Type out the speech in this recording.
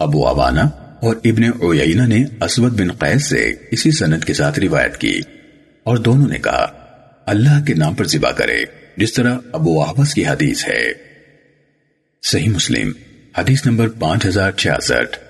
ابو عوانہ اور ابن عیینہ نے اسود بن قیس سے اسی سند کے ساتھ روایت کی اور دونوں نے کہا، اللہ کے نام پر ذبح کرے، جس طرح ابو آبس کی حدیث ہے۔ صحیح مسلم، حدیث نمبر پانچ ہزار چھیاسٹھ۔